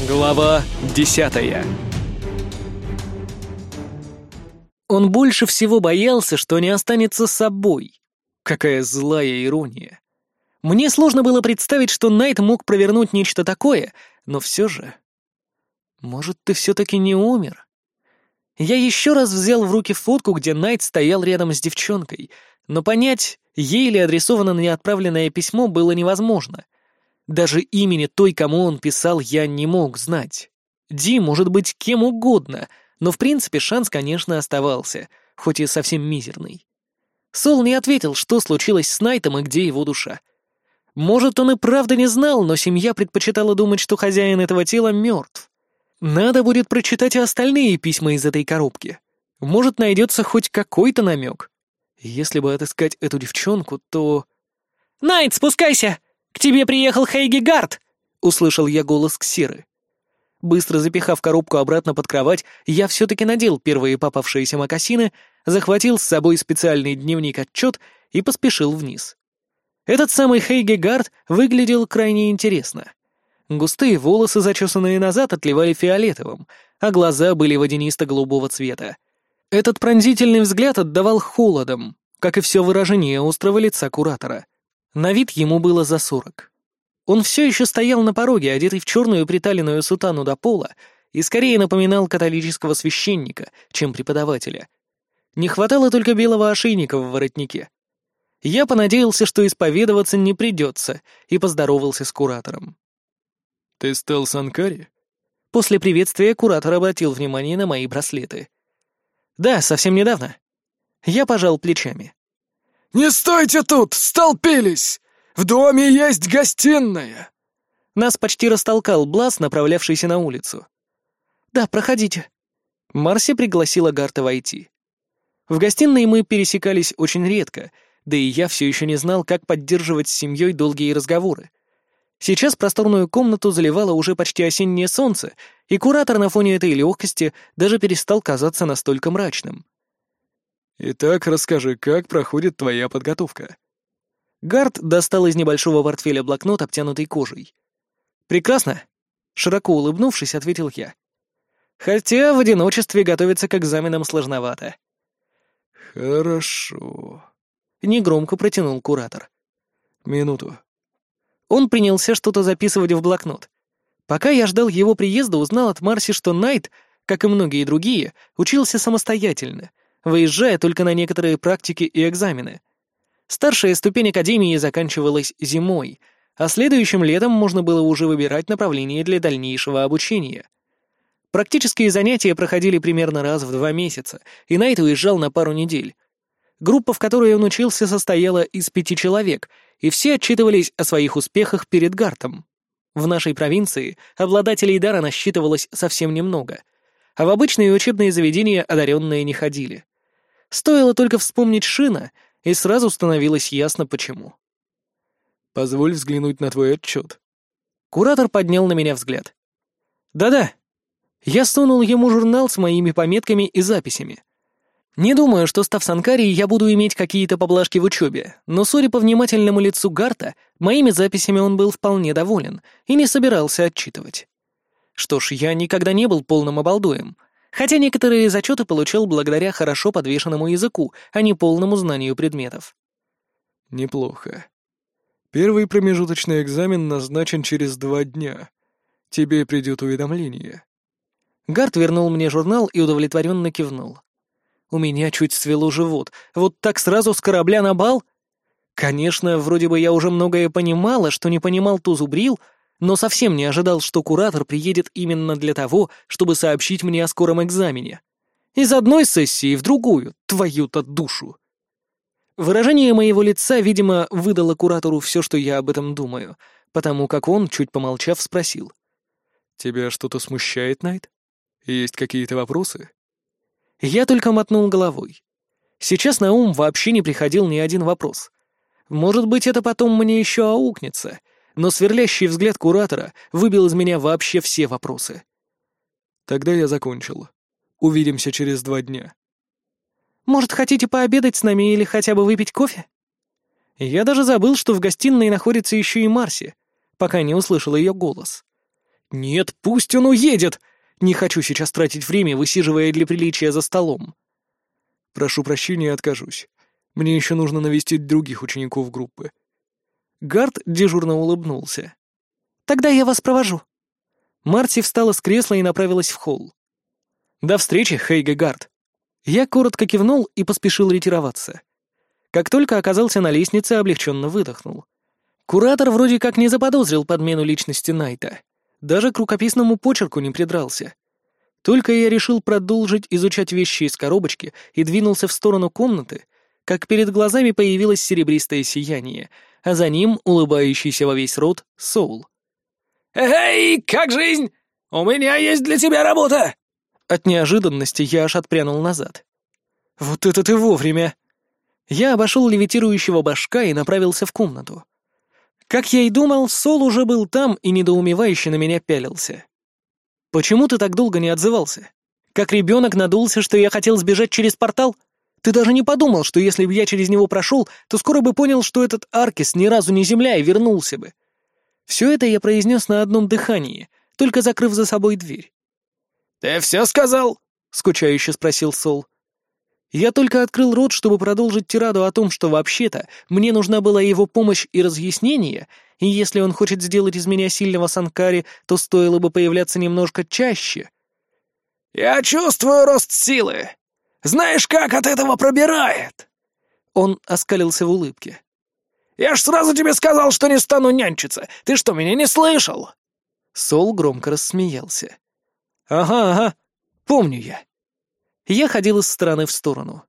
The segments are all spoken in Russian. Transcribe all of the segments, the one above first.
Глава десятая Он больше всего боялся, что не останется собой. Какая злая ирония. Мне сложно было представить, что Найт мог провернуть нечто такое, но все же... Может, ты все-таки не умер? Я еще раз взял в руки фотку, где Найт стоял рядом с девчонкой, но понять, ей ли адресовано неотправленное письмо, было невозможно. Даже имени той, кому он писал, я не мог знать. Ди может быть кем угодно, но в принципе шанс, конечно, оставался, хоть и совсем мизерный. Сол не ответил, что случилось с Найтом и где его душа. Может, он и правда не знал, но семья предпочитала думать, что хозяин этого тела мертв. Надо будет прочитать и остальные письма из этой коробки. Может, найдется хоть какой-то намек. Если бы отыскать эту девчонку, то... «Найт, спускайся! К тебе приехал Хейги Гард!» — услышал я голос Ксиры. Быстро запихав коробку обратно под кровать, я все-таки надел первые попавшиеся мокасины, захватил с собой специальный дневник-отчет и поспешил вниз. Этот самый Хейге Гард выглядел крайне интересно. Густые волосы, зачесанные назад, отливали фиолетовым, а глаза были водянисто-голубого цвета. Этот пронзительный взгляд отдавал холодом, как и все выражение острого лица куратора. На вид ему было за сорок. Он все еще стоял на пороге, одетый в черную приталенную сутану до пола, и скорее напоминал католического священника, чем преподавателя. Не хватало только белого ошейника в воротнике. Я понадеялся, что исповедоваться не придется, и поздоровался с куратором. «Ты стал Санкари?» После приветствия куратор обратил внимание на мои браслеты. «Да, совсем недавно». Я пожал плечами. «Не стойте тут! Столпились! В доме есть гостиная!» Нас почти растолкал Блас, направлявшийся на улицу. «Да, проходите». Марси пригласила Гарта войти. В гостиной мы пересекались очень редко, да и я все еще не знал, как поддерживать с семьей долгие разговоры. Сейчас просторную комнату заливало уже почти осеннее солнце, и куратор на фоне этой легкости даже перестал казаться настолько мрачным. «Итак, расскажи, как проходит твоя подготовка?» Гард достал из небольшого портфеля блокнот, обтянутый кожей. «Прекрасно!» — широко улыбнувшись, ответил я. «Хотя в одиночестве готовиться к экзаменам сложновато». «Хорошо», — негромко протянул куратор. «Минуту». Он принялся что-то записывать в блокнот. Пока я ждал его приезда, узнал от Марси, что Найт, как и многие другие, учился самостоятельно, выезжая только на некоторые практики и экзамены. Старшая ступень академии заканчивалась зимой, а следующим летом можно было уже выбирать направление для дальнейшего обучения. Практические занятия проходили примерно раз в два месяца, и Найт уезжал на пару недель. Группа, в которой он учился, состояла из пяти человек, и все отчитывались о своих успехах перед Гартом. В нашей провинции обладателей дара насчитывалось совсем немного, а в обычные учебные заведения одаренные не ходили. Стоило только вспомнить Шина — и сразу становилось ясно, почему. «Позволь взглянуть на твой отчет». Куратор поднял на меня взгляд. «Да-да». Я сунул ему журнал с моими пометками и записями. Не думаю, что, став санкарией, я буду иметь какие-то поблажки в учебе, но, судя по внимательному лицу Гарта, моими записями он был вполне доволен и не собирался отчитывать. Что ж, я никогда не был полным обалдуем, хотя некоторые зачеты получил благодаря хорошо подвешенному языку, а не полному знанию предметов. Неплохо. Первый промежуточный экзамен назначен через два дня. Тебе придет уведомление. Гард вернул мне журнал и удовлетворенно кивнул. У меня чуть свело живот. Вот так сразу с корабля на бал? Конечно, вроде бы я уже многое понимала, что не понимал Тузубрил, но совсем не ожидал, что куратор приедет именно для того, чтобы сообщить мне о скором экзамене. Из одной сессии в другую, твою-то душу. Выражение моего лица, видимо, выдало куратору все, что я об этом думаю, потому как он, чуть помолчав, спросил. «Тебя что-то смущает, Найт? Есть какие-то вопросы?» Я только мотнул головой. Сейчас на ум вообще не приходил ни один вопрос. Может быть, это потом мне еще аукнется — но сверлящий взгляд куратора выбил из меня вообще все вопросы. «Тогда я закончил. Увидимся через два дня». «Может, хотите пообедать с нами или хотя бы выпить кофе?» Я даже забыл, что в гостиной находится еще и Марси, пока не услышал ее голос. Нет, пусть он уедет. Не хочу сейчас тратить время, высиживая для приличия за столом. Прошу прощения, откажусь. Мне еще нужно навестить других учеников группы. Гард дежурно улыбнулся. «Тогда я вас провожу». Марти встала с кресла и направилась в холл. «До встречи, Хейге Гард». Я коротко кивнул и поспешил ретироваться. Как только оказался на лестнице, облегченно выдохнул. Куратор вроде как не заподозрил подмену личности Найта. Даже к рукописному почерку не придрался. Только я решил продолжить изучать вещи из коробочки и двинулся в сторону комнаты, как перед глазами появилось серебристое сияние, а за ним улыбающийся во весь рот Соул. «Эй, как жизнь? У меня есть для тебя работа!» От неожиданности я аж отпрянул назад. «Вот это ты вовремя!» Я обошел левитирующего башка и направился в комнату. Как я и думал, Сол уже был там и недоумевающе на меня пялился. «Почему ты так долго не отзывался? Как ребенок надулся, что я хотел сбежать через портал? Ты даже не подумал, что если бы я через него прошел, то скоро бы понял, что этот Аркис ни разу не земля и вернулся бы. Все это я произнес на одном дыхании, только закрыв за собой дверь. «Ты все сказал?» — скучающе спросил Сол. Я только открыл рот, чтобы продолжить тираду о том, что вообще-то мне нужна была его помощь и разъяснение, и если он хочет сделать из меня сильного Санкари, то стоило бы появляться немножко чаще. «Я чувствую рост силы. Знаешь, как от этого пробирает?» Он оскалился в улыбке. «Я ж сразу тебе сказал, что не стану нянчиться. Ты что, меня не слышал?» Сол громко рассмеялся. «Ага, ага, помню я». Я ходил из стороны в сторону.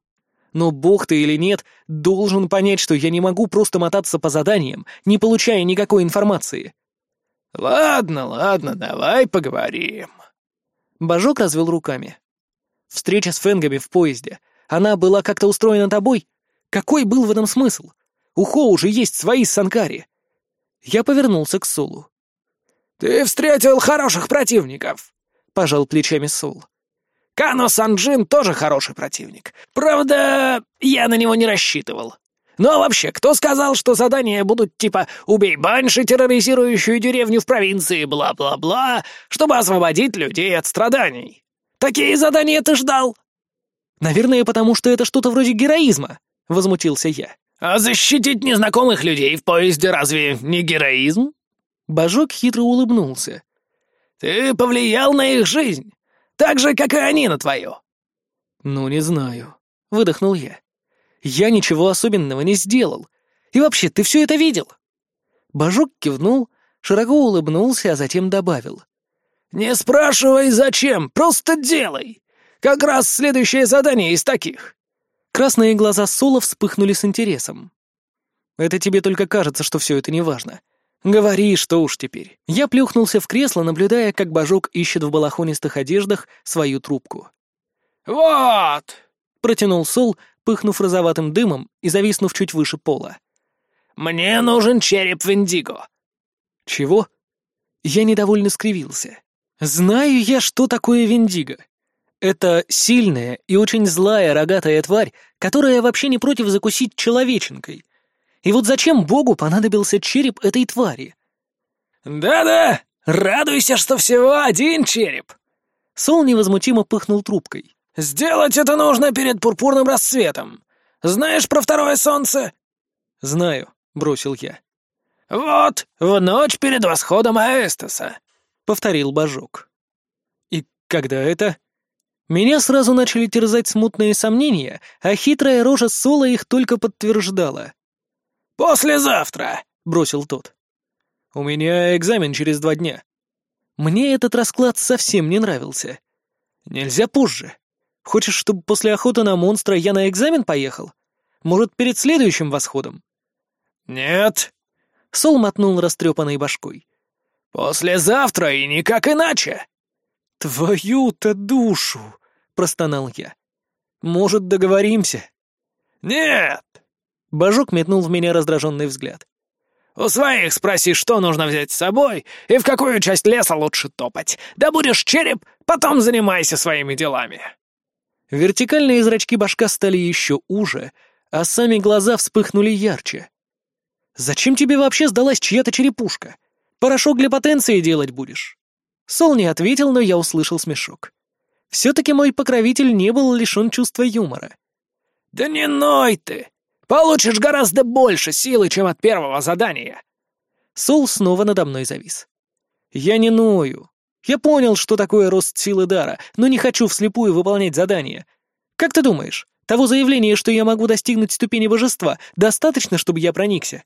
Но бог ты или нет, должен понять, что я не могу просто мотаться по заданиям, не получая никакой информации. «Ладно, ладно, давай поговорим». Божок развел руками. «Встреча с Фенгами в поезде. Она была как-то устроена тобой? Какой был в этом смысл? У Хо уже есть свои санкари». Я повернулся к Солу. «Ты встретил хороших противников», — пожал плечами Сол. Кано Санджин тоже хороший противник. Правда, я на него не рассчитывал. Но вообще, кто сказал, что задания будут типа «убей банши, терроризирующую деревню в провинции, бла-бла-бла», чтобы освободить людей от страданий? Такие задания ты ждал? Наверное, потому что это что-то вроде героизма, — возмутился я. А защитить незнакомых людей в поезде разве не героизм? Божок хитро улыбнулся. Ты повлиял на их жизнь. Так же, как и они на твою». «Ну, не знаю», — выдохнул я. «Я ничего особенного не сделал. И вообще, ты все это видел?» Божок кивнул, широко улыбнулся, а затем добавил. «Не спрашивай, зачем, просто делай. Как раз следующее задание из таких». Красные глаза Сола вспыхнули с интересом. «Это тебе только кажется, что все это неважно. «Говори, что уж теперь». Я плюхнулся в кресло, наблюдая, как Божок ищет в балахонистых одеждах свою трубку. «Вот!» — протянул Сол, пыхнув розоватым дымом и зависнув чуть выше пола. «Мне нужен череп Виндиго». «Чего?» Я недовольно скривился. «Знаю я, что такое Виндиго. Это сильная и очень злая рогатая тварь, которая вообще не против закусить человеченкой. И вот зачем Богу понадобился череп этой твари? «Да-да, радуйся, что всего один череп!» Сол невозмутимо пыхнул трубкой. «Сделать это нужно перед пурпурным рассветом. Знаешь про второе солнце?» «Знаю», — бросил я. «Вот, в ночь перед восходом Аэстаса», — повторил Божок. «И когда это?» Меня сразу начали терзать смутные сомнения, а хитрая рожа Сола их только подтверждала. «Послезавтра», — бросил тот. «У меня экзамен через два дня». Мне этот расклад совсем не нравился. Нельзя позже. Хочешь, чтобы после охоты на монстра я на экзамен поехал? Может, перед следующим восходом? Нет. Сол мотнул растрепанной башкой. Послезавтра и никак иначе. Твою-то душу, простонал я. Может, договоримся? Нет. Божок метнул в меня раздраженный взгляд. «У своих спроси, что нужно взять с собой и в какую часть леса лучше топать. Да будешь череп, потом занимайся своими делами». Вертикальные зрачки башка стали еще уже, а сами глаза вспыхнули ярче. «Зачем тебе вообще сдалась чья-то черепушка? Порошок для потенции делать будешь?» Сол не ответил, но я услышал смешок. Все-таки мой покровитель не был лишен чувства юмора. «Да не ной ты! Получишь гораздо больше силы, чем от первого задания!» Сол снова надо мной завис. «Я не ною. Я понял, что такое рост силы дара, но не хочу вслепую выполнять задание. Как ты думаешь, того заявления, что я могу достигнуть ступени божества, достаточно, чтобы я проникся?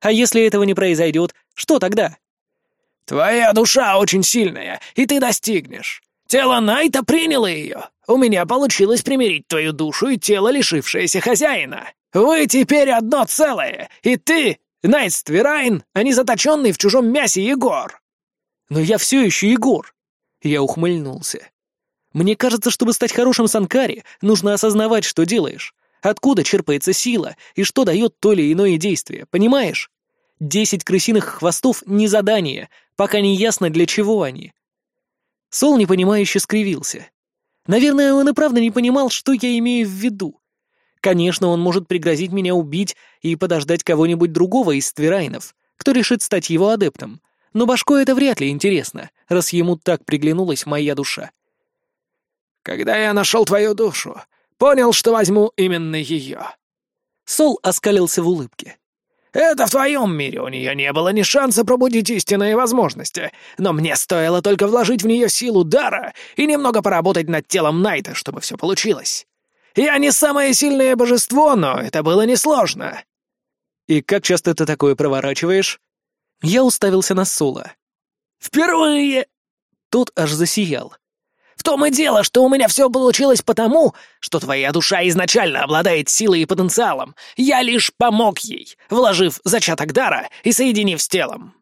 А если этого не произойдет, что тогда?» «Твоя душа очень сильная, и ты достигнешь. Тело Найта приняло ее. У меня получилось примирить твою душу и тело, лишившееся хозяина. Вы теперь одно целое, и ты, Найт Ствирайн, а не заточенный в чужом мясе Егор». «Но я все еще Егор!» Я ухмыльнулся. «Мне кажется, чтобы стать хорошим Санкари, нужно осознавать, что делаешь, откуда черпается сила и что дает то или иное действие, понимаешь? Десять крысиных хвостов — не задание, пока не ясно, для чего они». Сол непонимающе скривился. Наверное, он и правда не понимал, что я имею в виду. Конечно, он может пригрозить меня убить и подождать кого-нибудь другого из Твирайнов, кто решит стать его адептом, но башко это вряд ли интересно, раз ему так приглянулась моя душа. «Когда я нашел твою душу, понял, что возьму именно ее». Сол оскалился в улыбке. «Это в твоем мире у нее не было ни шанса пробудить истинные возможности, но мне стоило только вложить в нее силу дара и немного поработать над телом Найта, чтобы все получилось. Я не самое сильное божество, но это было несложно». «И как часто ты такое проворачиваешь?» Я уставился на Сола. «Впервые!» Тот аж засиял. «В том и дело, что у меня все получилось потому, что твоя душа изначально обладает силой и потенциалом. Я лишь помог ей, вложив зачаток дара и соединив с телом».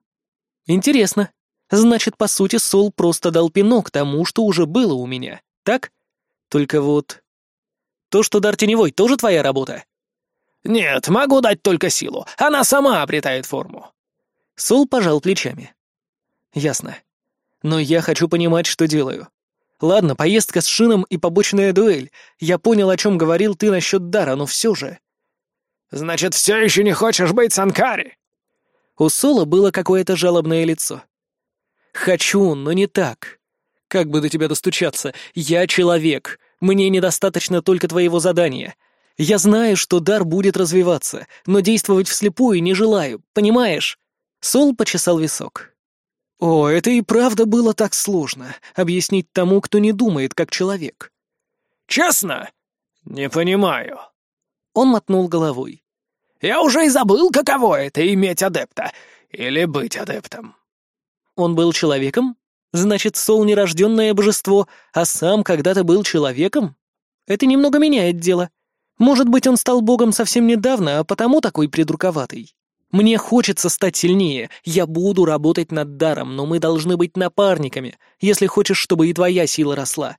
«Интересно. Значит, по сути, Сол просто дал пинок тому, что уже было у меня, так? Только вот... То, что дар теневой, тоже твоя работа?» «Нет, могу дать только силу. Она сама обретает форму». Сол пожал плечами. «Ясно. Но я хочу понимать, что делаю. Ладно, поездка с Шином и побочная дуэль. Я понял, о чем говорил ты насчет дара, но все же...» «Значит, все еще не хочешь быть Санкари?» У Сола было какое-то жалобное лицо. «Хочу, но не так. Как бы до тебя достучаться? Я человек. Мне недостаточно только твоего задания. Я знаю, что дар будет развиваться, но действовать вслепую не желаю, понимаешь?» Сол почесал висок. «О, это и правда было так сложно — объяснить тому, кто не думает, как человек». «Честно? Не понимаю». Он мотнул головой. «Я уже и забыл, каково это — иметь адепта. Или быть адептом». «Он был человеком? Значит, Сол — нерожденное божество, а сам когда-то был человеком? Это немного меняет дело. Может быть, он стал богом совсем недавно, а потому такой придурковатый. Мне хочется стать сильнее, я буду работать над даром, но мы должны быть напарниками, если хочешь, чтобы и твоя сила росла.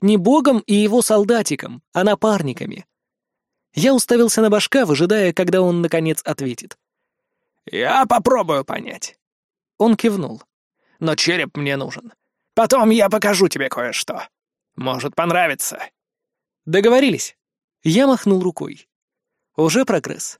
Не богом и его солдатиком, а напарниками. Я уставился на башка, выжидая, когда он, наконец, ответит. «Я попробую понять». Он кивнул. «Но череп мне нужен. Потом я покажу тебе кое-что. Может понравится». «Договорились». Я махнул рукой. «Уже прогресс».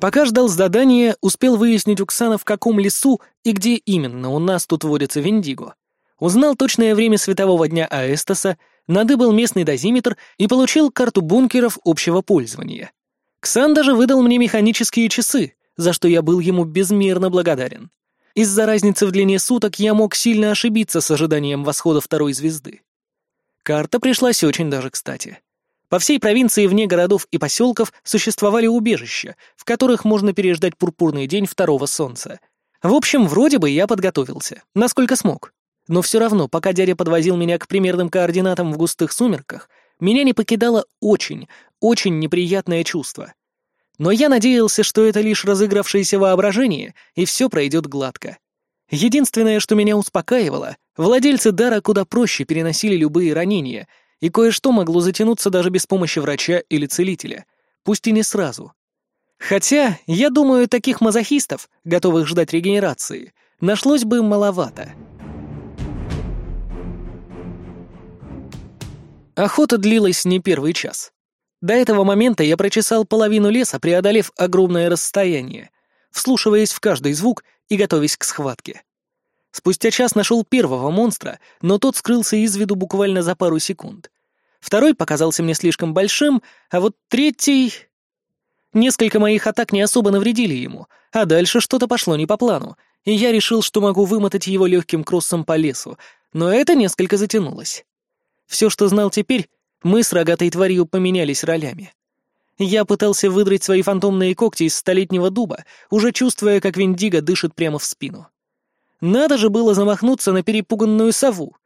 Пока ждал задания, успел выяснить у Ксана, в каком лесу и где именно у нас тут водится Виндиго. Узнал точное время светового дня Аэстаса, надыбал местный дозиметр и получил карту бункеров общего пользования. Ксан даже выдал мне механические часы, за что я был ему безмерно благодарен. Из-за разницы в длине суток я мог сильно ошибиться с ожиданием восхода второй звезды. Карта пришлась очень даже кстати. По всей провинции вне городов и поселков существовали убежища, в которых можно переждать пурпурный день второго солнца. В общем, вроде бы я подготовился, насколько смог. Но все равно, пока дядя подвозил меня к примерным координатам в густых сумерках, меня не покидало очень, очень неприятное чувство. Но я надеялся, что это лишь разыгравшееся воображение, и все пройдет гладко. Единственное, что меня успокаивало, владельцы дара куда проще переносили любые ранения — и кое-что могло затянуться даже без помощи врача или целителя, пусть и не сразу. Хотя, я думаю, таких мазохистов, готовых ждать регенерации, нашлось бы маловато. Охота длилась не первый час. До этого момента я прочесал половину леса, преодолев огромное расстояние. вслушиваясь в каждый звук и готовясь к схватке. Спустя час нашел первого монстра, но тот скрылся из виду буквально за пару секунд. Второй показался мне слишком большим, а вот третий... Несколько моих атак не особо навредили ему, а дальше что-то пошло не по плану, и я решил, что могу вымотать его легким кроссом по лесу, но это несколько затянулось. Все, что знал теперь, мы с рогатой тварью поменялись ролями. Я пытался выдрать свои фантомные когти из столетнего дуба, уже чувствуя, как Виндиго дышит прямо в спину. Надо же было замахнуться на перепуганную сову.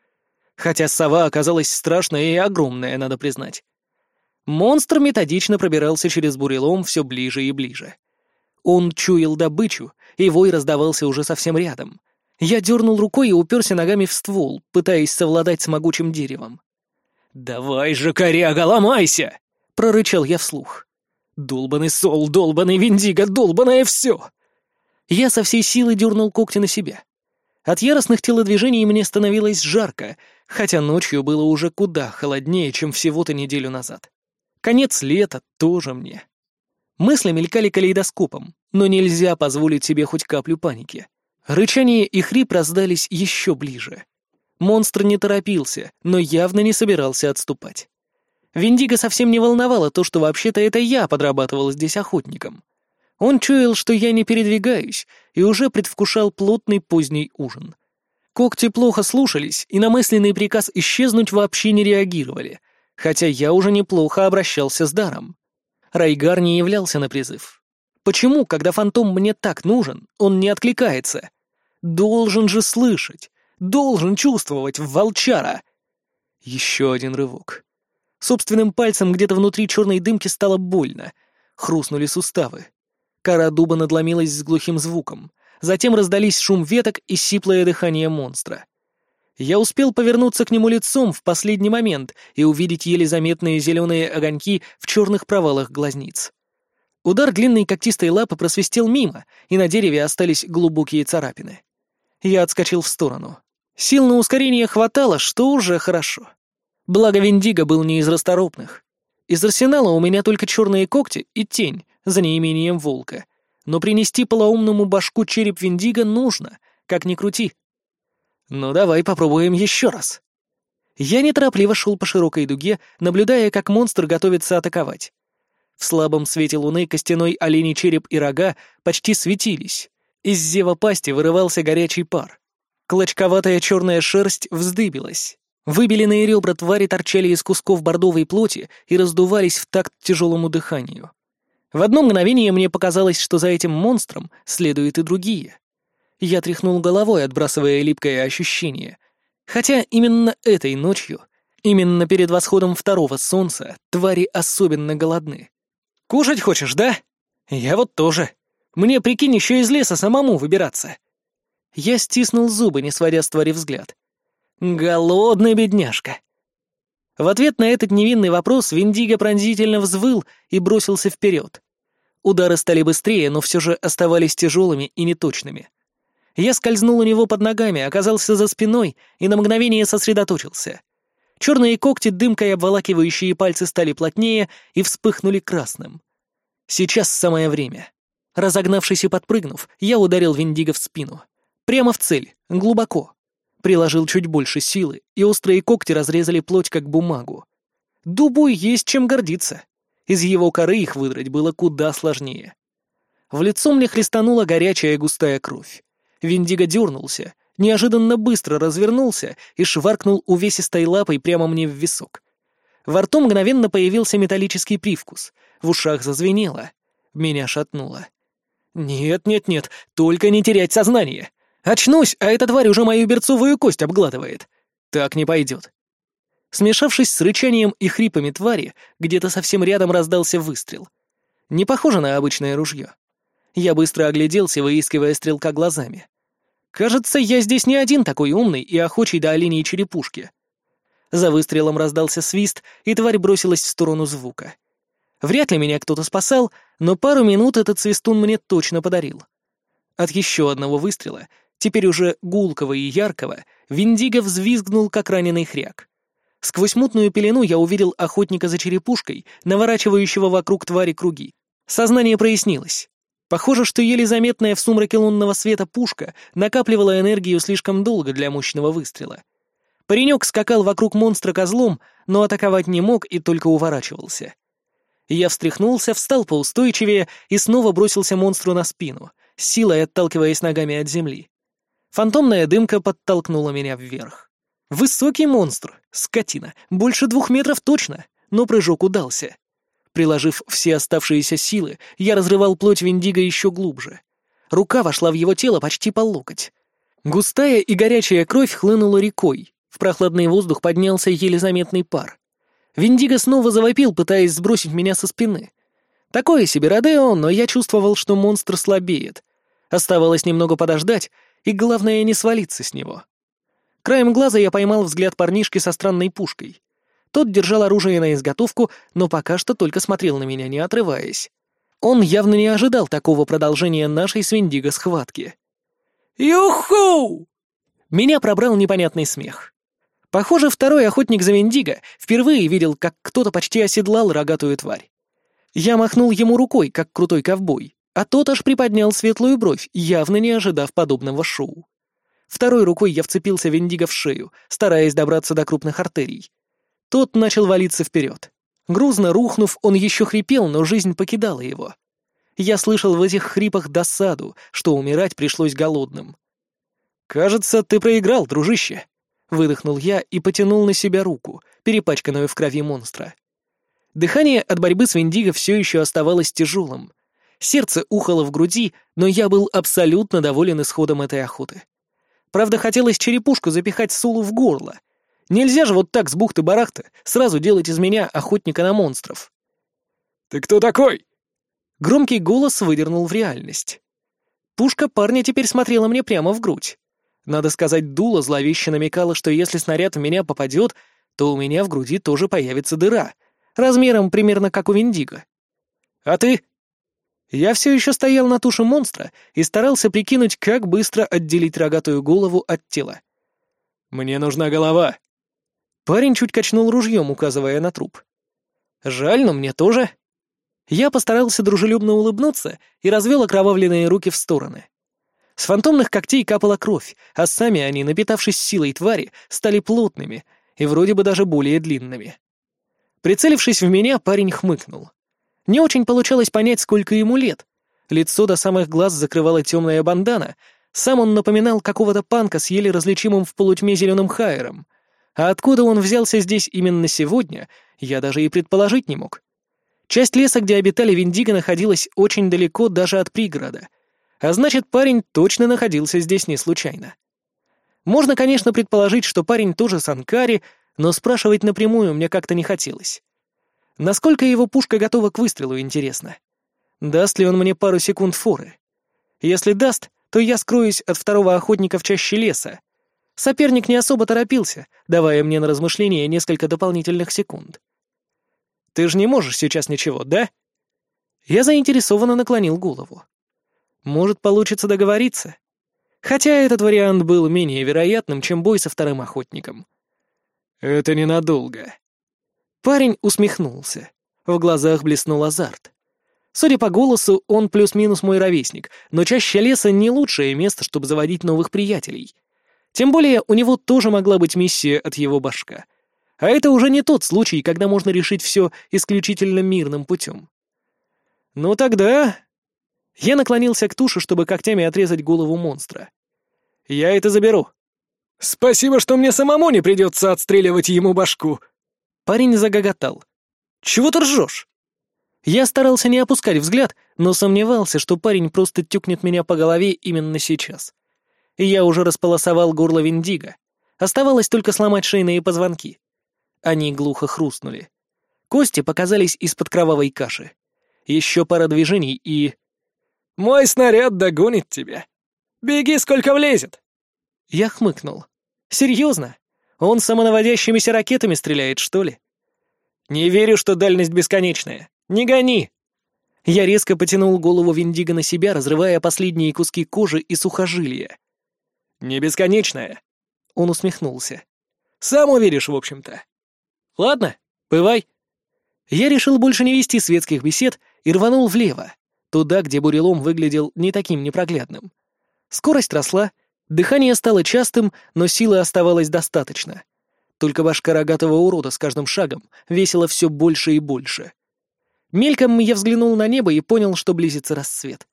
Хотя сова оказалась страшная и огромная, надо признать. Монстр методично пробирался через бурелом все ближе и ближе. Он чуял добычу, и вой раздавался уже совсем рядом. Я дернул рукой и уперся ногами в ствол, пытаясь совладать с могучим деревом. «Давай же, коряга, ломайся!» — прорычал я вслух. «Долбаный сол, долбаный виндиго, долбаное все!» Я со всей силы дернул когти на себя. От яростных телодвижений мне становилось жарко, хотя ночью было уже куда холоднее, чем всего-то неделю назад. Конец лета тоже мне. Мысли мелькали калейдоскопом, но нельзя позволить себе хоть каплю паники. Рычание и хрип раздались еще ближе. Монстр не торопился, но явно не собирался отступать. Виндиго совсем не волновало то, что вообще-то это я подрабатывал здесь охотником. Он чуял, что я не передвигаюсь, и уже предвкушал плотный поздний ужин. Когти плохо слушались, и на мысленный приказ исчезнуть вообще не реагировали, хотя я уже неплохо обращался с даром. Райгар не являлся на призыв. Почему, когда фантом мне так нужен, он не откликается? Должен же слышать, должен чувствовать волчара. Еще один рывок. Собственным пальцем где-то внутри черной дымки стало больно. Хрустнули суставы. Кора дуба надломилась с глухим звуком. Затем раздались шум веток и сиплое дыхание монстра. Я успел повернуться к нему лицом в последний момент и увидеть еле заметные зеленые огоньки в черных провалах глазниц. Удар длинной когтистой лапы просвистел мимо, и на дереве остались глубокие царапины. Я отскочил в сторону. Сил на ускорение хватало, что уже хорошо. Благо Виндиго был не из расторопных. Из арсенала у меня только черные когти и тень, за неимением волка. Но принести полоумному башку череп Виндиго нужно, как ни крути. Ну давай попробуем еще раз. Я неторопливо шел по широкой дуге, наблюдая, как монстр готовится атаковать. В слабом свете луны костяной оленей череп и рога почти светились. Из зева пасти вырывался горячий пар. Клочковатая черная шерсть вздыбилась. Выбеленные ребра твари торчали из кусков бордовой плоти и раздувались в такт тяжелому дыханию. В одно мгновение мне показалось, что за этим монстром следуют и другие. Я тряхнул головой, отбрасывая липкое ощущение. Хотя именно этой ночью, именно перед восходом второго солнца, твари особенно голодны. «Кушать хочешь, да? Я вот тоже. Мне, прикинь, еще из леса самому выбираться». Я стиснул зубы, не сводя с твари взгляд. «Голодный бедняжка!» В ответ на этот невинный вопрос Виндиго пронзительно взвыл и бросился вперед. Удары стали быстрее, но все же оставались тяжелыми и неточными. Я скользнул у него под ногами, оказался за спиной и на мгновение сосредоточился. Черные когти, дымкой обволакивающие пальцы стали плотнее и вспыхнули красным. Сейчас самое время. Разогнавшись и подпрыгнув, я ударил Виндиго в спину. Прямо в цель, глубоко. Приложил чуть больше силы, и острые когти разрезали плоть как бумагу. Дубу есть чем гордиться. Из его коры их выдрать было куда сложнее. В лицо мне хлестанула горячая густая кровь. Виндиго дернулся, неожиданно быстро развернулся и шваркнул увесистой лапой прямо мне в висок. Во рту мгновенно появился металлический привкус, в ушах зазвенело. Меня шатнуло. «Нет, нет, нет, только не терять сознание!» Очнусь, а эта тварь уже мою берцовую кость обгладывает. Так не пойдет. Смешавшись с рычанием и хрипами твари, где-то совсем рядом раздался выстрел. Не похоже на обычное ружье. Я быстро огляделся, выискивая стрелка глазами. Кажется, я здесь не один такой умный и охочий до оленей черепушки. За выстрелом раздался свист, и тварь бросилась в сторону звука. Вряд ли меня кто-то спасал, но пару минут этот свистун мне точно подарил. От еще одного выстрела теперь уже гулкого и яркого, Виндиго взвизгнул, как раненый хряк. Сквозь мутную пелену я увидел охотника за черепушкой, наворачивающего вокруг твари круги. Сознание прояснилось. Похоже, что еле заметная в сумраке лунного света пушка накапливала энергию слишком долго для мощного выстрела. Паренек скакал вокруг монстра козлом, но атаковать не мог и только уворачивался. Я встряхнулся, встал поустойчивее и снова бросился монстру на спину, силой отталкиваясь ногами от земли. Фантомная дымка подтолкнула меня вверх. Высокий монстр, скотина, больше двух метров точно, но прыжок удался. Приложив все оставшиеся силы, я разрывал плоть Виндиго еще глубже. Рука вошла в его тело почти по локоть. Густая и горячая кровь хлынула рекой. В прохладный воздух поднялся еле заметный пар. Виндиго снова завопил, пытаясь сбросить меня со спины. Такое себе Родео, но я чувствовал, что монстр слабеет. Оставалось немного подождать, и главное не свалиться с него. Краем глаза я поймал взгляд парнишки со странной пушкой. Тот держал оружие на изготовку, но пока что только смотрел на меня, не отрываясь. Он явно не ожидал такого продолжения нашей с Виндиго схватки. «Юху!» Меня пробрал непонятный смех. Похоже, второй охотник за Виндиго впервые видел, как кто-то почти оседлал рогатую тварь. Я махнул ему рукой, как крутой ковбой, а тот аж приподнял светлую бровь, явно не ожидав подобного шоу. Второй рукой я вцепился Виндиго в шею, стараясь добраться до крупных артерий. Тот начал валиться вперед. Грузно рухнув, он еще хрипел, но жизнь покидала его. Я слышал в этих хрипах досаду, что умирать пришлось голодным. «Кажется, ты проиграл, дружище», — выдохнул я и потянул на себя руку, перепачканную в крови монстра. Дыхание от борьбы с Виндиго все еще оставалось тяжелым. Сердце ухало в груди, но я был абсолютно доволен исходом этой охоты. Правда, хотелось черепушку запихать Сулу в горло, Нельзя же вот так с бухты-барахты сразу делать из меня охотника на монстров. «Ты кто такой?» Громкий голос выдернул в реальность. Пушка парня теперь смотрела мне прямо в грудь. Надо сказать, дуло зловеще намекало, что если снаряд в меня попадет, то у меня в груди тоже появится дыра, размером примерно как у Виндиго. «А ты?» Я все еще стоял на туше монстра и старался прикинуть, как быстро отделить рогатую голову от тела. «Мне нужна голова», Парень чуть качнул ружьем, указывая на труп. «Жаль, но мне тоже». Я постарался дружелюбно улыбнуться и развел окровавленные руки в стороны. С фантомных когтей капала кровь, а сами они, напитавшись силой твари, стали плотными и вроде бы даже более длинными. Прицелившись в меня, парень хмыкнул. Не очень получалось понять, сколько ему лет. Лицо до самых глаз закрывала темная бандана, сам он напоминал какого-то панка с еле различимым в полутьме зеленым хайером. А откуда он взялся здесь именно сегодня, я даже и предположить не мог. Часть леса, где обитали вендиго, находилась очень далеко даже от пригорода. А значит, парень точно находился здесь не случайно. Можно, конечно, предположить, что парень тоже Санкари, но спрашивать напрямую мне как-то не хотелось. Насколько его пушка готова к выстрелу, интересно. Даст ли он мне пару секунд форы? Если даст, то я скроюсь от второго охотника в чаще леса, Соперник не особо торопился, давая мне на размышление несколько дополнительных секунд. «Ты же не можешь сейчас ничего, да?» Я заинтересованно наклонил голову. «Может, получится договориться?» Хотя этот вариант был менее вероятным, чем бой со вторым охотником. «Это ненадолго». Парень усмехнулся. В глазах блеснул азарт. Судя по голосу, он плюс-минус мой ровесник, но чаще леса не лучшее место, чтобы заводить новых приятелей. Тем более у него тоже могла быть миссия от его башка. А это уже не тот случай, когда можно решить все исключительно мирным путем. Ну тогда... Я наклонился к туше, чтобы когтями отрезать голову монстра. Я это заберу. Спасибо, что мне самому не придется отстреливать ему башку. Парень загоготал. Чего ты ржешь? Я старался не опускать взгляд, но сомневался, что парень просто тюкнет меня по голове именно сейчас я уже располосовал горло Виндиго. Оставалось только сломать шейные позвонки. Они глухо хрустнули. Кости показались из-под кровавой каши. Еще пара движений и... «Мой снаряд догонит тебя. Беги, сколько влезет!» Я хмыкнул. «Серьезно? Он самонаводящимися ракетами стреляет, что ли?» «Не верю, что дальность бесконечная. Не гони!» Я резко потянул голову Виндиго на себя, разрывая последние куски кожи и сухожилия. «Не бесконечная». Он усмехнулся. «Сам уверишь, в общем-то». «Ладно, бывай». Я решил больше не вести светских бесед и рванул влево, туда, где бурелом выглядел не таким непроглядным. Скорость росла, дыхание стало частым, но силы оставалось достаточно. Только башка рогатого урода с каждым шагом весила все больше и больше. Мельком я взглянул на небо и понял, что близится рассвет.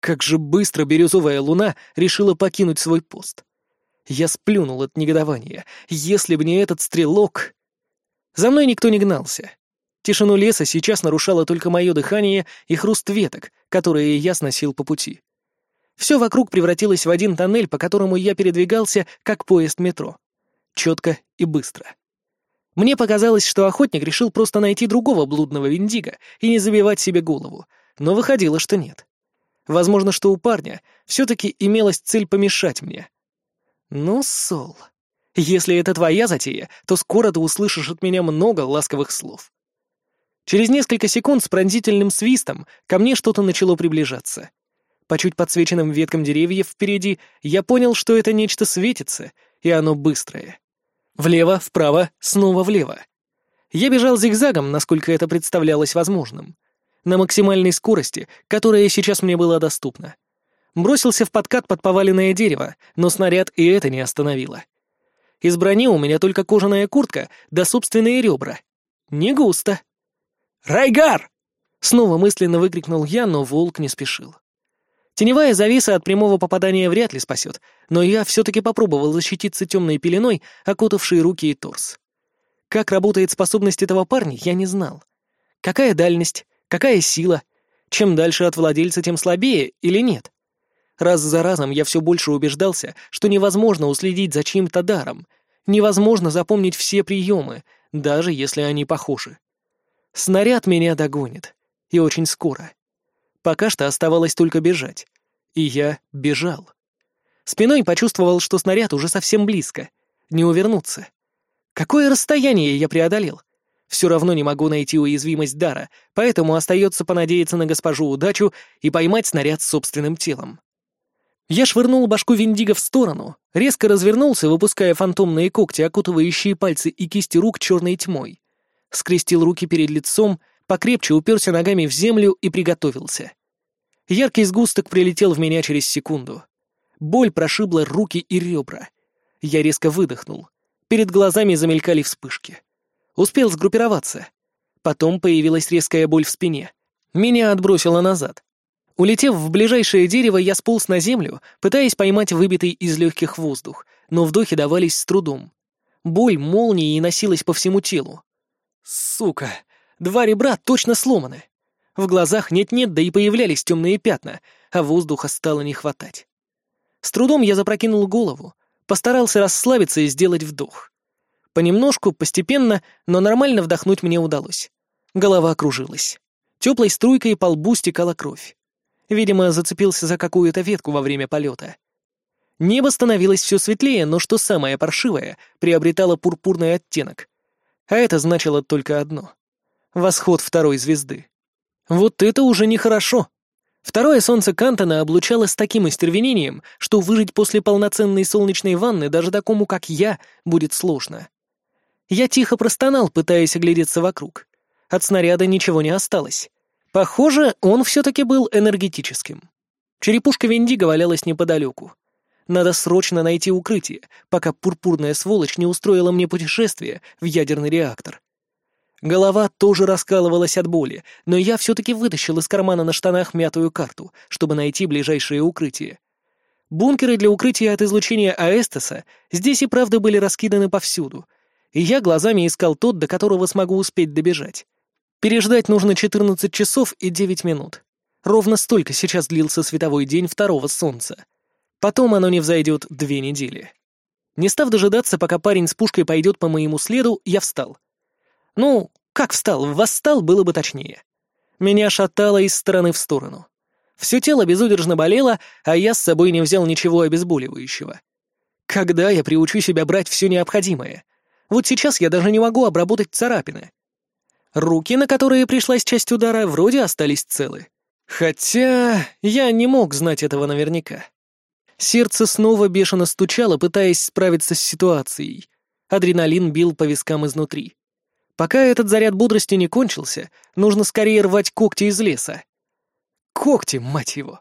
Как же быстро бирюзовая луна решила покинуть свой пост. Я сплюнул от негодования. Если бы не этот стрелок... За мной никто не гнался. Тишину леса сейчас нарушало только мое дыхание и хруст веток, которые я сносил по пути. Все вокруг превратилось в один тоннель, по которому я передвигался, как поезд метро. Четко и быстро. Мне показалось, что охотник решил просто найти другого блудного виндиго и не забивать себе голову, но выходило, что нет. Возможно, что у парня все-таки имелась цель помешать мне. Ну, Сол, если это твоя затея, то скоро ты услышишь от меня много ласковых слов. Через несколько секунд с пронзительным свистом ко мне что-то начало приближаться. По чуть подсвеченным веткам деревьев впереди я понял, что это нечто светится, и оно быстрое. Влево, вправо, снова влево. Я бежал зигзагом, насколько это представлялось возможным. На максимальной скорости, которая сейчас мне была доступна. Бросился в подкат под поваленное дерево, но снаряд и это не остановило. Из брони у меня только кожаная куртка да собственные ребра. Не густо. «Райгар!» Снова мысленно выкрикнул я, но волк не спешил. Теневая завеса от прямого попадания вряд ли спасет, но я все-таки попробовал защититься темной пеленой, окутавшей руки и торс. Как работает способность этого парня, я не знал. Какая дальность, какая сила, чем дальше от владельца, тем слабее или нет. Раз за разом я все больше убеждался, что невозможно уследить за чьим-то даром, невозможно запомнить все приемы, даже если они похожи. Снаряд меня догонит. И очень скоро. Пока что оставалось только бежать. И я бежал. Спиной почувствовал, что снаряд уже совсем близко. Не увернуться. Какое расстояние я преодолел? Все равно не могу найти уязвимость дара, поэтому остается понадеяться на госпожу удачу и поймать снаряд собственным телом. Я швырнул башку Виндиго в сторону, резко развернулся, выпуская фантомные когти, окутывающие пальцы и кисти рук черной тьмой скрестил руки перед лицом, покрепче уперся ногами в землю и приготовился. Яркий сгусток прилетел в меня через секунду. Боль прошибла руки и ребра. Я резко выдохнул. Перед глазами замелькали вспышки. Успел сгруппироваться. Потом появилась резкая боль в спине. Меня отбросило назад. Улетев в ближайшее дерево, я сполз на землю, пытаясь поймать выбитый из легких воздух, но вдохи давались с трудом. Боль молнией носилась по всему телу. Сука! Два ребра точно сломаны. В глазах нет-нет, да и появлялись темные пятна, а воздуха стало не хватать. С трудом я запрокинул голову, постарался расслабиться и сделать вдох. Понемножку, постепенно, но нормально вдохнуть мне удалось. Голова кружилась. Теплой струйкой по лбу стекала кровь. Видимо, зацепился за какую-то ветку во время полета. Небо становилось все светлее, но что самое паршивое, приобретало пурпурный оттенок, а это значило только одно — восход второй звезды. Вот это уже нехорошо. Второе солнце Кантона облучало с таким остервенением, что выжить после полноценной солнечной ванны даже такому, как я, будет сложно. Я тихо простонал, пытаясь оглядеться вокруг. От снаряда ничего не осталось. Похоже, он все-таки был энергетическим. Черепушка Виндиго валялась неподалеку. Надо срочно найти укрытие, пока пурпурная сволочь не устроила мне путешествие в ядерный реактор. Голова тоже раскалывалась от боли, но я все-таки вытащил из кармана на штанах мятую карту, чтобы найти ближайшее укрытие. Бункеры для укрытия от излучения Аэстеса здесь и правда были раскиданы повсюду, и я глазами искал тот, до которого смогу успеть добежать. Переждать нужно 14 часов и 9 минут. Ровно столько сейчас длился световой день второго солнца. Потом оно не взойдет две недели. Не став дожидаться, пока парень с пушкой пойдет по моему следу, я встал. Ну, как встал, восстал было бы точнее. Меня шатало из стороны в сторону. Все тело безудержно болело, а я с собой не взял ничего обезболивающего. Когда я приучу себя брать все необходимое? Вот сейчас я даже не могу обработать царапины. Руки, на которые пришлась часть удара, вроде остались целы. Хотя я не мог знать этого наверняка. Сердце снова бешено стучало, пытаясь справиться с ситуацией. Адреналин бил по вискам изнутри. Пока этот заряд бодрости не кончился, нужно скорее рвать когти из леса. Когти, мать его!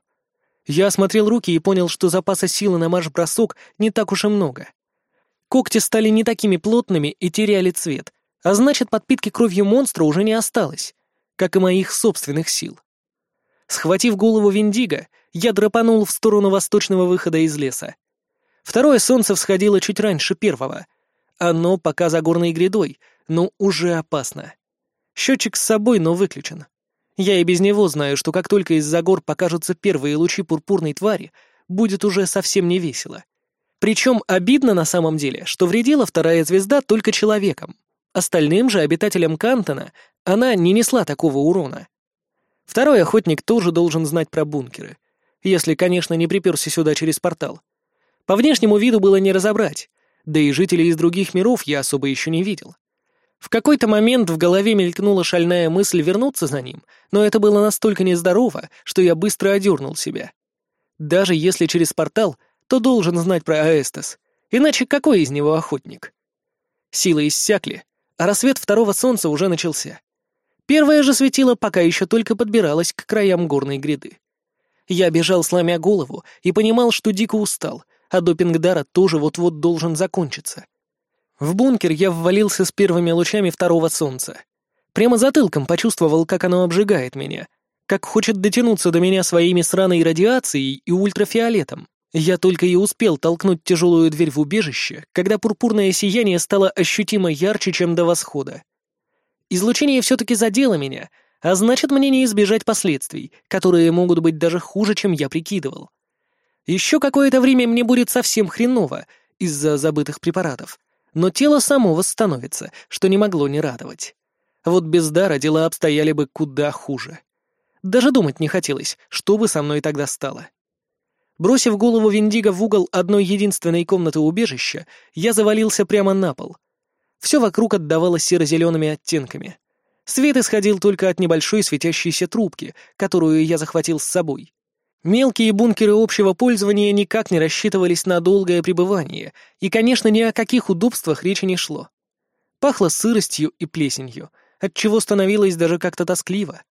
Я осмотрел руки и понял, что запаса силы на марш-бросок не так уж и много. Когти стали не такими плотными и теряли цвет, а значит, подпитки кровью монстра уже не осталось, как и моих собственных сил. Схватив голову Виндиго, я драпанул в сторону восточного выхода из леса. Второе солнце всходило чуть раньше первого. Оно пока за горной грядой, но уже опасно. Счетчик с собой, но выключен. Я и без него знаю, что как только из-за гор покажутся первые лучи пурпурной твари, будет уже совсем не весело. Причем обидно на самом деле, что вредила вторая звезда только человекам. Остальным же обитателям Кантона она не несла такого урона. Второй охотник тоже должен знать про бункеры. Если, конечно, не приперся сюда через портал. По внешнему виду было не разобрать, да и жителей из других миров я особо еще не видел. В какой-то момент в голове мелькнула шальная мысль вернуться за ним, но это было настолько нездорово, что я быстро одернул себя. Даже если через портал, то должен знать про Аэстас, иначе какой из него охотник? Силы иссякли, а рассвет второго солнца уже начался. Первое же светило пока еще только подбиралось к краям горной гряды. Я бежал, сломя голову, и понимал, что дико устал, а допинг Дара тоже вот-вот должен закончиться. В бункер я ввалился с первыми лучами второго солнца. Прямо затылком почувствовал, как оно обжигает меня, как хочет дотянуться до меня своими сраной радиацией и ультрафиолетом. Я только и успел толкнуть тяжелую дверь в убежище, когда пурпурное сияние стало ощутимо ярче, чем до восхода. Излучение все-таки задело меня, а значит, мне не избежать последствий, которые могут быть даже хуже, чем я прикидывал. Еще какое-то время мне будет совсем хреново из-за забытых препаратов, но тело само восстановится, что не могло не радовать. Вот без дара дела обстояли бы куда хуже. Даже думать не хотелось, что бы со мной тогда стало. Бросив голову Виндиго в угол одной единственной комнаты убежища, я завалился прямо на пол. Все вокруг отдавало серо-зелеными оттенками. Свет исходил только от небольшой светящейся трубки, которую я захватил с собой. Мелкие бункеры общего пользования никак не рассчитывались на долгое пребывание, и, конечно, ни о каких удобствах речи не шло. Пахло сыростью и плесенью, отчего становилось даже как-то тоскливо.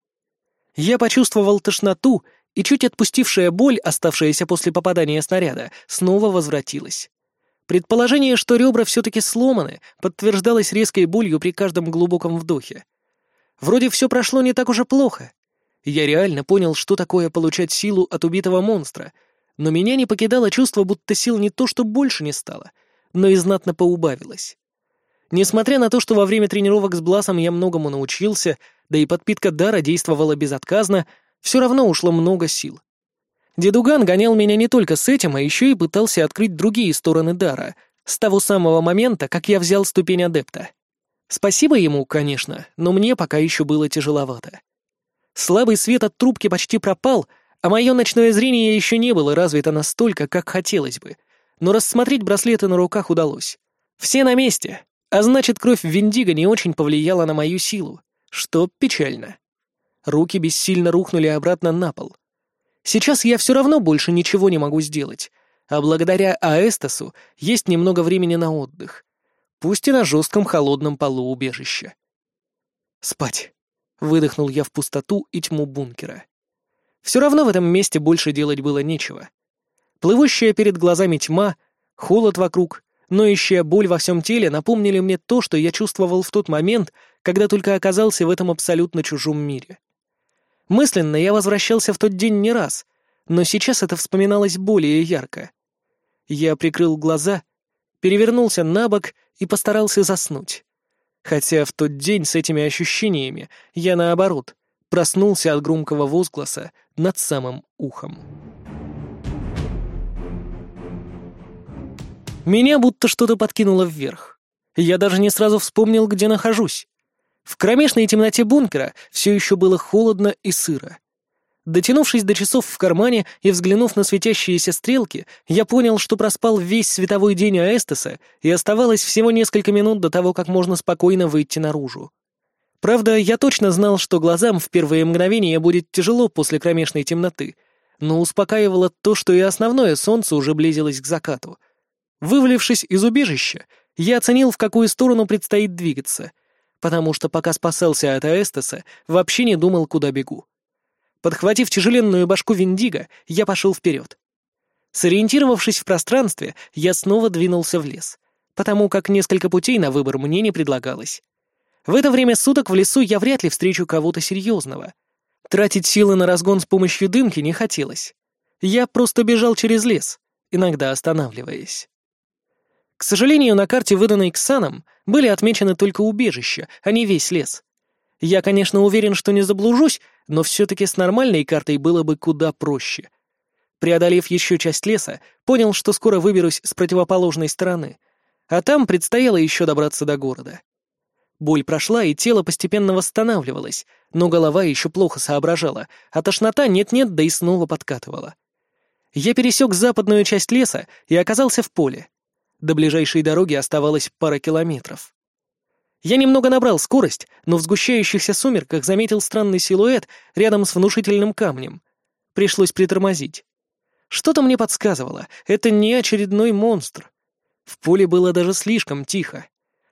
Я почувствовал тошноту, и чуть отпустившая боль, оставшаяся после попадания снаряда, снова возвратилась. Предположение, что ребра все-таки сломаны, подтверждалось резкой болью при каждом глубоком вдохе. Вроде все прошло не так уж и плохо. Я реально понял, что такое получать силу от убитого монстра, но меня не покидало чувство, будто сил не то что больше не стало, но и знатно поубавилось. Несмотря на то, что во время тренировок с Бласом я многому научился, да и подпитка дара действовала безотказно, все равно ушло много сил. Дедуган гонял меня не только с этим, а еще и пытался открыть другие стороны дара, с того самого момента, как я взял ступень адепта. Спасибо ему, конечно, но мне пока еще было тяжеловато. Слабый свет от трубки почти пропал, а мое ночное зрение еще не было развито настолько, как хотелось бы. Но рассмотреть браслеты на руках удалось. Все на месте, а значит, кровь Виндиго не очень повлияла на мою силу, что печально. Руки бессильно рухнули обратно на пол. Сейчас я все равно больше ничего не могу сделать, а благодаря Аэстасу есть немного времени на отдых. Пусть и на жестком холодном полу убежища. Спать. Выдохнул я в пустоту и тьму бункера. Все равно в этом месте больше делать было нечего. Плывущая перед глазами тьма, холод вокруг, ноющая боль во всем теле напомнили мне то, что я чувствовал в тот момент, когда только оказался в этом абсолютно чужом мире. Мысленно я возвращался в тот день не раз, но сейчас это вспоминалось более ярко. Я прикрыл глаза, перевернулся на бок и постарался заснуть. Хотя в тот день с этими ощущениями я, наоборот, проснулся от громкого возгласа над самым ухом. Меня будто что-то подкинуло вверх. Я даже не сразу вспомнил, где нахожусь. В кромешной темноте бункера все еще было холодно и сыро. Дотянувшись до часов в кармане и взглянув на светящиеся стрелки, я понял, что проспал весь световой день Аэстеса, и оставалось всего несколько минут до того, как можно спокойно выйти наружу. Правда, я точно знал, что глазам в первые мгновения будет тяжело после кромешной темноты, но успокаивало то, что и основное солнце уже близилось к закату. Вывалившись из убежища, я оценил, в какую сторону предстоит двигаться, потому что пока спасался от Аэстеса, вообще не думал, куда бегу. Подхватив тяжеленную башку Виндиго, я пошел вперед. Сориентировавшись в пространстве, я снова двинулся в лес, потому как несколько путей на выбор мне не предлагалось. В это время суток в лесу я вряд ли встречу кого-то серьезного. Тратить силы на разгон с помощью дымки не хотелось. Я просто бежал через лес, иногда останавливаясь. К сожалению, на карте, выданной Ксаном, были отмечены только убежища, а не весь лес. Я, конечно, уверен, что не заблужусь, но все-таки с нормальной картой было бы куда проще — Преодолев еще часть леса, понял, что скоро выберусь с противоположной стороны, а там предстояло еще добраться до города. Боль прошла, и тело постепенно восстанавливалось, но голова еще плохо соображала, а тошнота нет-нет, да и снова подкатывала. Я пересек западную часть леса и оказался в поле. До ближайшей дороги оставалось пара километров. Я немного набрал скорость, но в сгущающихся сумерках заметил странный силуэт рядом с внушительным камнем. Пришлось притормозить. Что-то мне подсказывало, это не очередной монстр. В поле было даже слишком тихо.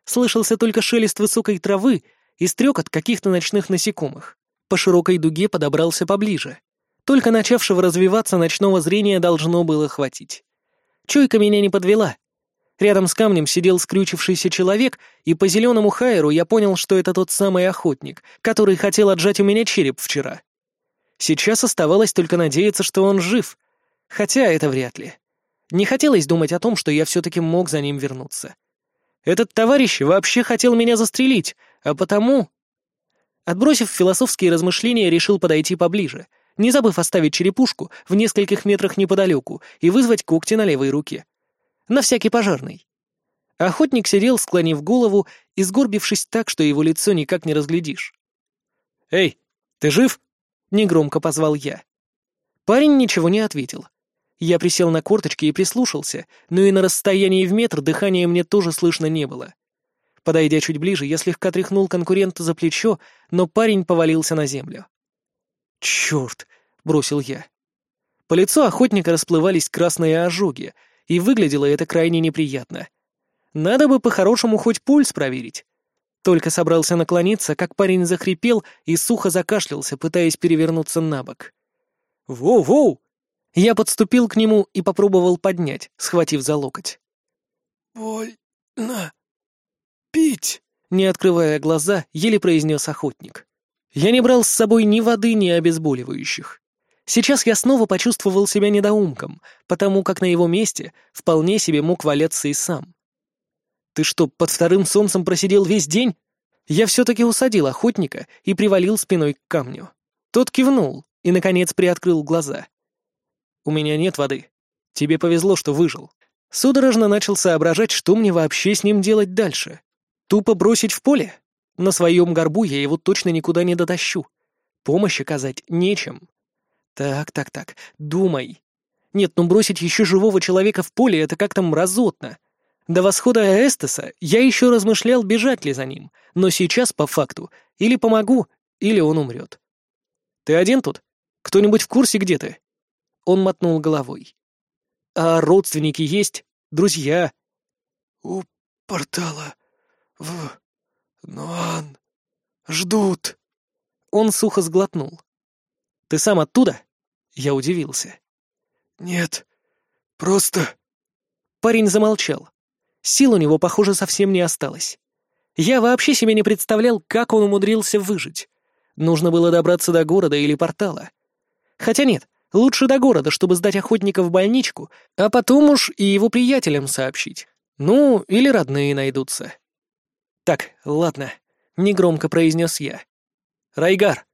Слышался только шелест высокой травы и стрек от каких-то ночных насекомых. По широкой дуге подобрался поближе. Только начавшего развиваться ночного зрения должно было хватить. Чуйка меня не подвела. Рядом с камнем сидел скрючившийся человек, и по зеленому хайеру я понял, что это тот самый охотник, который хотел отжать у меня череп вчера. Сейчас оставалось только надеяться, что он жив — Хотя это вряд ли. Не хотелось думать о том, что я все-таки мог за ним вернуться. Этот товарищ вообще хотел меня застрелить, а потому... Отбросив философские размышления, решил подойти поближе, не забыв оставить черепушку в нескольких метрах неподалеку и вызвать когти на левой руке. На всякий пожарный. Охотник сидел, склонив голову и сгорбившись так, что его лицо никак не разглядишь. «Эй, ты жив?» — негромко позвал я. Парень ничего не ответил, я присел на корточки и прислушался, но и на расстоянии в метр дыхания мне тоже слышно не было. Подойдя чуть ближе, я слегка тряхнул конкурента за плечо, но парень повалился на землю. «Черт!» — бросил я. По лицу охотника расплывались красные ожоги, и выглядело это крайне неприятно. Надо бы по-хорошему хоть пульс проверить. Только собрался наклониться, как парень захрипел и сухо закашлялся, пытаясь перевернуться на бок. «Воу-воу!» Я подступил к нему и попробовал поднять, схватив за локоть. «Больно. Пить!» Не открывая глаза, еле произнес охотник. Я не брал с собой ни воды, ни обезболивающих. Сейчас я снова почувствовал себя недоумком, потому как на его месте вполне себе мог валяться и сам. «Ты что, под вторым солнцем просидел весь день?» Я все-таки усадил охотника и привалил спиной к камню. Тот кивнул и, наконец, приоткрыл глаза. У меня нет воды. Тебе повезло, что выжил. Судорожно начал соображать, что мне вообще с ним делать дальше. Тупо бросить в поле? На своем горбу я его точно никуда не дотащу. Помощь оказать нечем. Так, так, так, думай. Нет, ну бросить еще живого человека в поле — это как-то мразотно. До восхода Эстеса я еще размышлял, бежать ли за ним, но сейчас, по факту, или помогу, или он умрет. Ты один тут? Кто-нибудь в курсе, где ты? Он мотнул головой. «А родственники есть? Друзья?» «У портала в Нуан ждут». Он сухо сглотнул. «Ты сам оттуда?» Я удивился. «Нет, просто...» Парень замолчал. Сил у него, похоже, совсем не осталось. Я вообще себе не представлял, как он умудрился выжить. Нужно было добраться до города или портала. Хотя нет, Лучше до города, чтобы сдать охотника в больничку, а потом уж и его приятелям сообщить. Ну, или родные найдутся. Так, ладно, негромко произнес я. Райгар.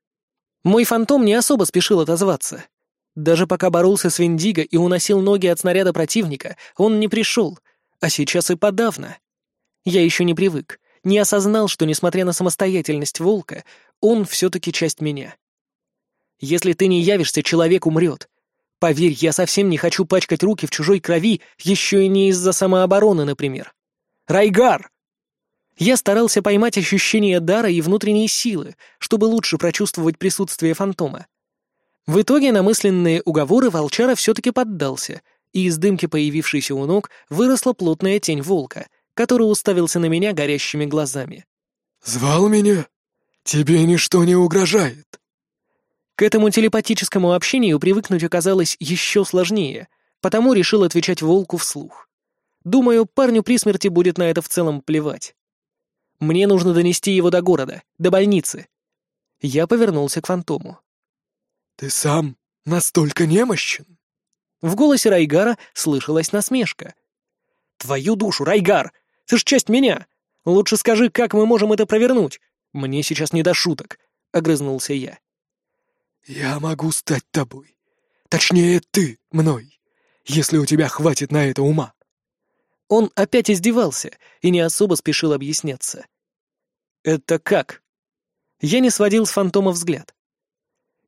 Мой фантом не особо спешил отозваться. Даже пока боролся с Виндиго и уносил ноги от снаряда противника, он не пришел, а сейчас и подавно. Я еще не привык, не осознал, что, несмотря на самостоятельность волка, он все-таки часть меня. Если ты не явишься, человек умрет. Поверь, я совсем не хочу пачкать руки в чужой крови, еще и не из-за самообороны, например. Райгар! Я старался поймать ощущение дара и внутренней силы, чтобы лучше прочувствовать присутствие фантома. В итоге на мысленные уговоры волчара все-таки поддался, и из дымки, появившейся у ног, выросла плотная тень волка, который уставился на меня горящими глазами. «Звал меня? Тебе ничто не угрожает?» К этому телепатическому общению привыкнуть оказалось еще сложнее, потому решил отвечать волку вслух. Думаю, парню при смерти будет на это в целом плевать. Мне нужно донести его до города, до больницы. Я повернулся к фантому. «Ты сам настолько немощен?» В голосе Райгара слышалась насмешка. «Твою душу, Райгар! Ты ж часть меня! Лучше скажи, как мы можем это провернуть? Мне сейчас не до шуток», — огрызнулся я. «Я могу стать тобой. Точнее, ты мной, если у тебя хватит на это ума». Он опять издевался и не особо спешил объясняться. «Это как?» Я не сводил с фантома взгляд.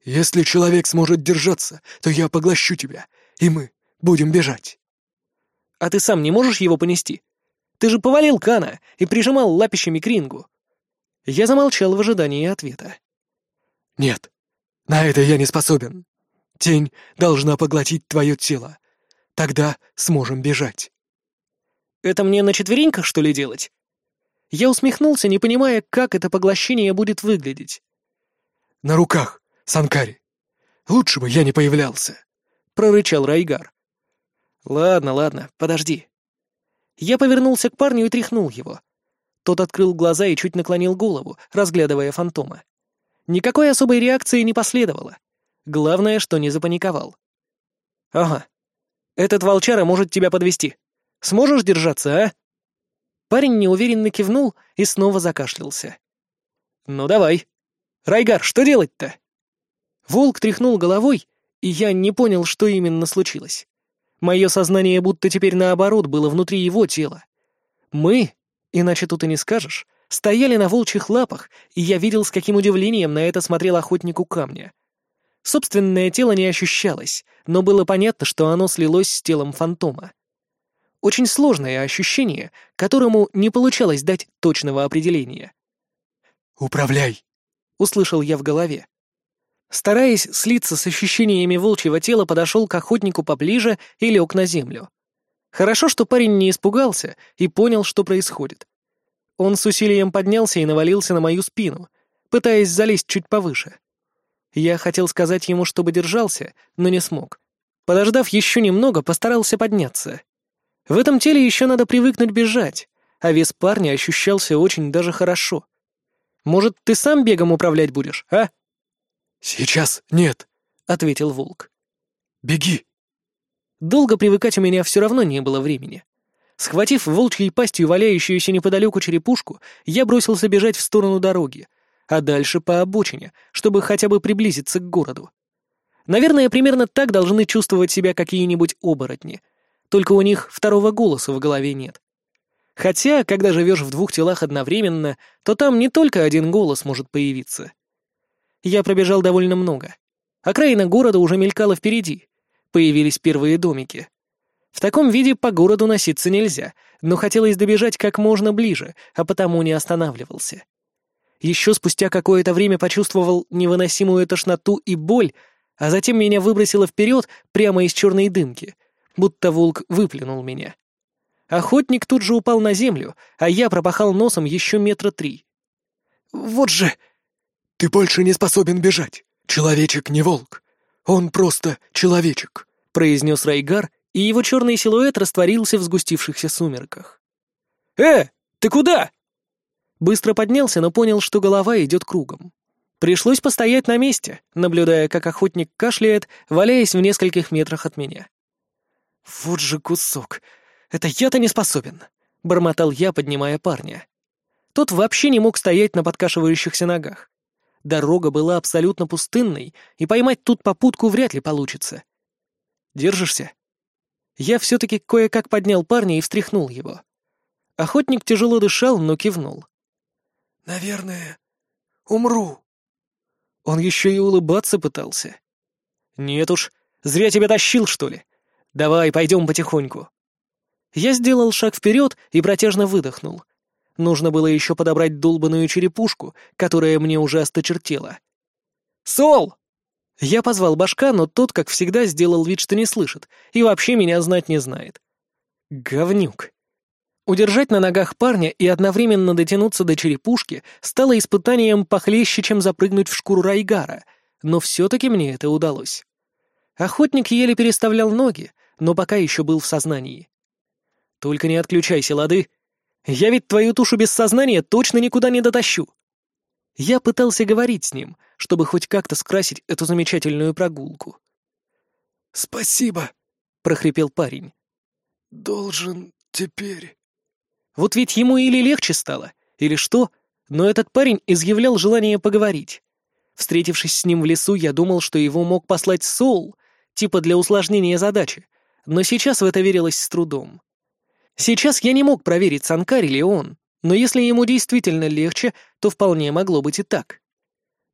«Если человек сможет держаться, то я поглощу тебя, и мы будем бежать». «А ты сам не можешь его понести? Ты же повалил Кана и прижимал лапищами к рингу». Я замолчал в ожидании ответа. «Нет, на это я не способен. Тень должна поглотить твое тело. Тогда сможем бежать». «Это мне на четвереньках, что ли, делать?» Я усмехнулся, не понимая, как это поглощение будет выглядеть. «На руках, Санкари. Лучше бы я не появлялся», — прорычал Райгар. «Ладно, ладно, подожди». Я повернулся к парню и тряхнул его. Тот открыл глаза и чуть наклонил голову, разглядывая фантома. Никакой особой реакции не последовало. Главное, что не запаниковал. «Ага. Этот волчара может тебя подвести. Сможешь держаться, а?» Парень неуверенно кивнул и снова закашлялся. «Ну давай. Райгар, что делать-то?» Волк тряхнул головой, и я не понял, что именно случилось. Мое сознание будто теперь наоборот было внутри его тела. Мы, иначе тут и не скажешь, стояли на волчьих лапах, и я видел, с каким удивлением на это смотрел охотнику камня. Собственное тело не ощущалось, но было понятно, что оно слилось с телом фантома. Очень сложное ощущение, которому не получалось дать точного определения. «Управляй!» — услышал я в голове. Стараясь слиться с ощущениями волчьего тела, подошел к охотнику поближе и лег на землю. Хорошо, что парень не испугался и понял, что происходит. Он с усилием поднялся и навалился на мою спину, пытаясь залезть чуть повыше. Я хотел сказать ему, чтобы держался, но не смог. Подождав еще немного, постарался подняться. В этом теле еще надо привыкнуть бежать, а вес парня ощущался очень даже хорошо. Может, ты сам бегом управлять будешь, а? «Сейчас нет», — ответил волк. «Беги». Долго привыкать у меня все равно не было времени. Схватив волчьей пастью валяющуюся неподалеку черепушку, я бросился бежать в сторону дороги, а дальше по обочине, чтобы хотя бы приблизиться к городу. Наверное, примерно так должны чувствовать себя какие-нибудь оборотни, только у них второго голоса в голове нет. Хотя, когда живешь в двух телах одновременно, то там не только один голос может появиться. Я пробежал довольно много. Окраина города уже мелькала впереди. Появились первые домики. В таком виде по городу носиться нельзя, но хотелось добежать как можно ближе, а потому не останавливался. Еще спустя какое-то время почувствовал невыносимую тошноту и боль, а затем меня выбросило вперед прямо из черной дымки, будто волк выплюнул меня. Охотник тут же упал на землю, а я пропахал носом еще метра три. «Вот же! Ты больше не способен бежать! Человечек не волк! Он просто человечек!» — произнес Райгар и его черный силуэт растворился в сгустившихся сумерках. «Э, ты куда?» Быстро поднялся, но понял, что голова идет кругом. Пришлось постоять на месте, наблюдая, как охотник кашляет, валяясь в нескольких метрах от меня. «Вот же кусок! Это я-то не способен!» — бормотал я, поднимая парня. Тот вообще не мог стоять на подкашивающихся ногах. Дорога была абсолютно пустынной, и поймать тут попутку вряд ли получится. «Держишься?» Я все-таки кое-как поднял парня и встряхнул его. Охотник тяжело дышал, но кивнул. «Наверное, умру». Он еще и улыбаться пытался. «Нет уж, зря тебя тащил, что ли? Давай, пойдем потихоньку». Я сделал шаг вперед и протяжно выдохнул. Нужно было еще подобрать долбаную черепушку, которая мне уже осточертела. «Сол!» Я позвал башка, но тот, как всегда, сделал вид, что не слышит, и вообще меня знать не знает. Говнюк. Удержать на ногах парня и одновременно дотянуться до черепушки стало испытанием похлеще, чем запрыгнуть в шкуру Райгара, но все-таки мне это удалось. Охотник еле переставлял ноги, но пока еще был в сознании. «Только не отключайся, лады. Я ведь твою тушу без сознания точно никуда не дотащу». Я пытался говорить с ним, чтобы хоть как-то скрасить эту замечательную прогулку. «Спасибо», — прохрипел парень. «Должен теперь...» Вот ведь ему или легче стало, или что, но этот парень изъявлял желание поговорить. Встретившись с ним в лесу, я думал, что его мог послать Соул, типа для усложнения задачи, но сейчас в это верилось с трудом. Сейчас я не мог проверить, Санкари ли он, но если ему действительно легче, то вполне могло быть и так.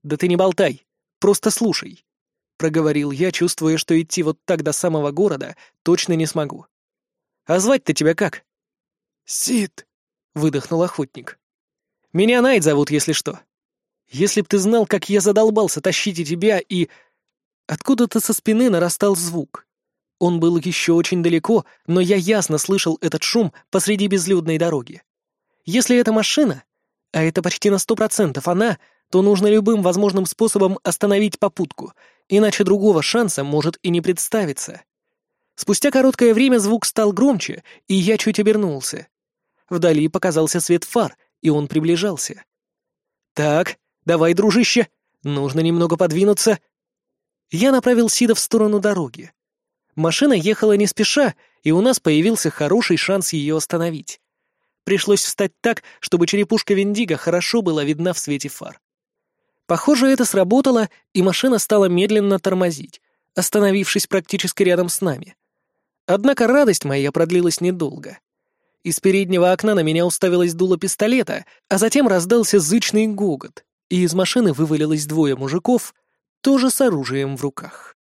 «Да ты не болтай, просто слушай», — проговорил я, чувствуя, что идти вот так до самого города точно не смогу. «А звать-то тебя как?» «Сид», — выдохнул охотник. «Меня Найт зовут, если что. Если б ты знал, как я задолбался тащить и тебя, и...» Откуда-то со спины нарастал звук. Он был еще очень далеко, но я ясно слышал этот шум посреди безлюдной дороги. Если это машина, а это почти на сто процентов она, то нужно любым возможным способом остановить попутку, иначе другого шанса может и не представиться. Спустя короткое время звук стал громче, и я чуть обернулся. Вдали показался свет фар, и он приближался. «Так, давай, дружище, нужно немного подвинуться», я направил Сида в сторону дороги. Машина ехала не спеша, и у нас появился хороший шанс ее остановить. Пришлось встать так, чтобы черепушка Виндиго хорошо была видна в свете фар. Похоже, это сработало, и машина стала медленно тормозить, остановившись практически рядом с нами. Однако радость моя продлилась недолго. Из переднего окна на меня уставилось дуло пистолета, а затем раздался зычный гогот, и из машины вывалилось двое мужиков, тоже с оружием в руках.